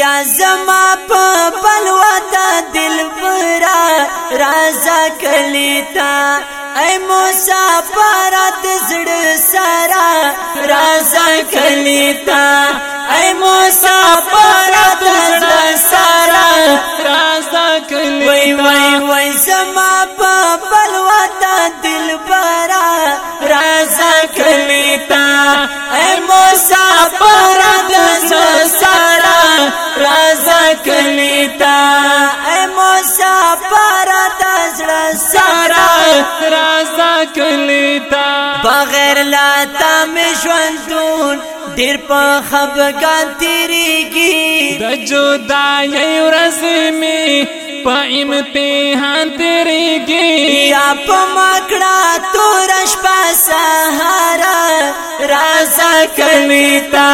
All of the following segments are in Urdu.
یا زما په بلوتا دل برا رازا کلیتا اے مسافر زړه سارا رازا کلیتا اے مسافر زړه سارا رازا کلیتا وای وای وای زما په بلوتا دل برا رازا کلیتا مسافر زړه سارا رازا کلیتا بغیر لا تا می ژوندون ډیر په خفګان تیریږي د جدای ورځ می په امتحان تیریږي یا په مکړه تورش په سهارا رازا کلیتا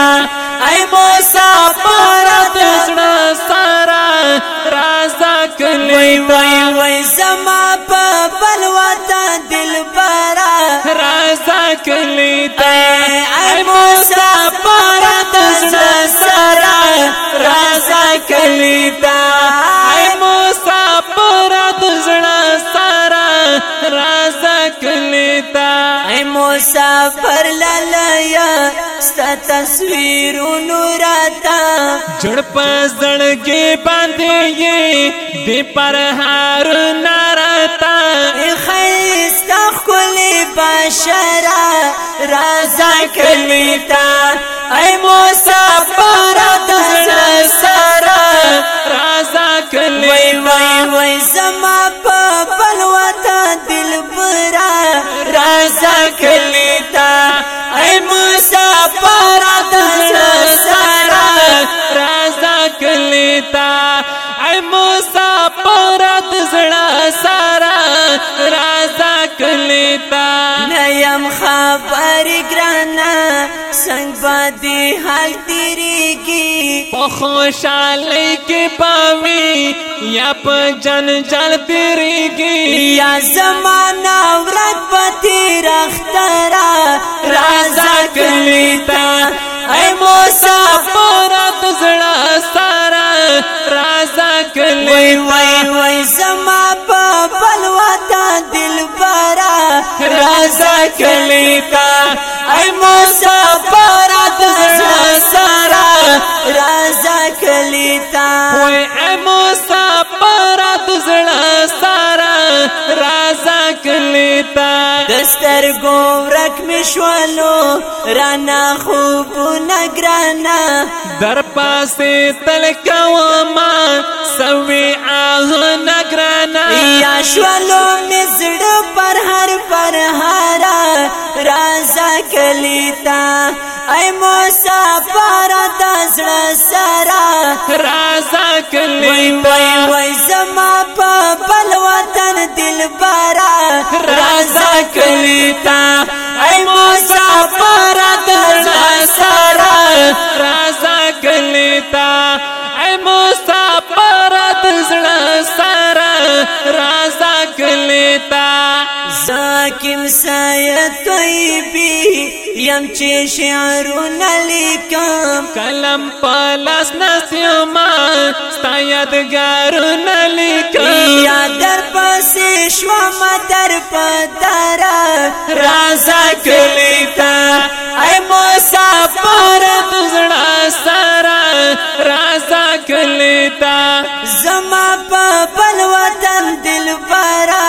وای وای زما مسافر لالایا ستا تصویر نوراتا۔ جړ پزړګي باندې یې د پر هار نارتا خیستا خلی بشرا رازا کلیتا ای مسافر د زړه سره رازا وای کلیتا وای وای زما گرانا سنگ بادی حال تیریگی په خوشالۍ کې پاوي یا په جنجال تیریږي یا زمانہ ورک پتی رخترا رازا کلیتا مسافر مسافر د زړه سارا۔ رازا کلیتا وای وای زما په بلوتا دل برا رازا کلیتا ای مسافر د سارا رازا کلیتا۔ ای مسافر سارا رازا کلیتا۔ دستر گورک مشوالو رانا خوب نگرانا۔ در پاسې تل کوما سوي آه نگرانا۔ یا شوالو کلیتا اے موسا پارا دزڑ سارا رازا کلیتا وای زما په بل وطن دل بارا رازا کلیتا اے موسا پارا دزڑ سارا رازا کلیتا ای مسافر د زړه سارا رازا کلیتا زاکم سایت طیبی یم چې شعرونه لیکم کلم پلاس نسیما ستا یادګارونه لیکم یا در پسې شوم در پدارا رازا کلیتا ای مسافر د زړه سارا رازا کلیتا زما په بل وطن دل بارا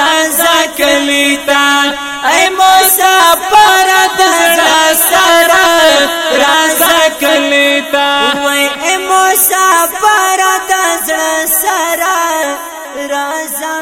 رازا کلیتا ای مسافر پرا تزړه سرا رازا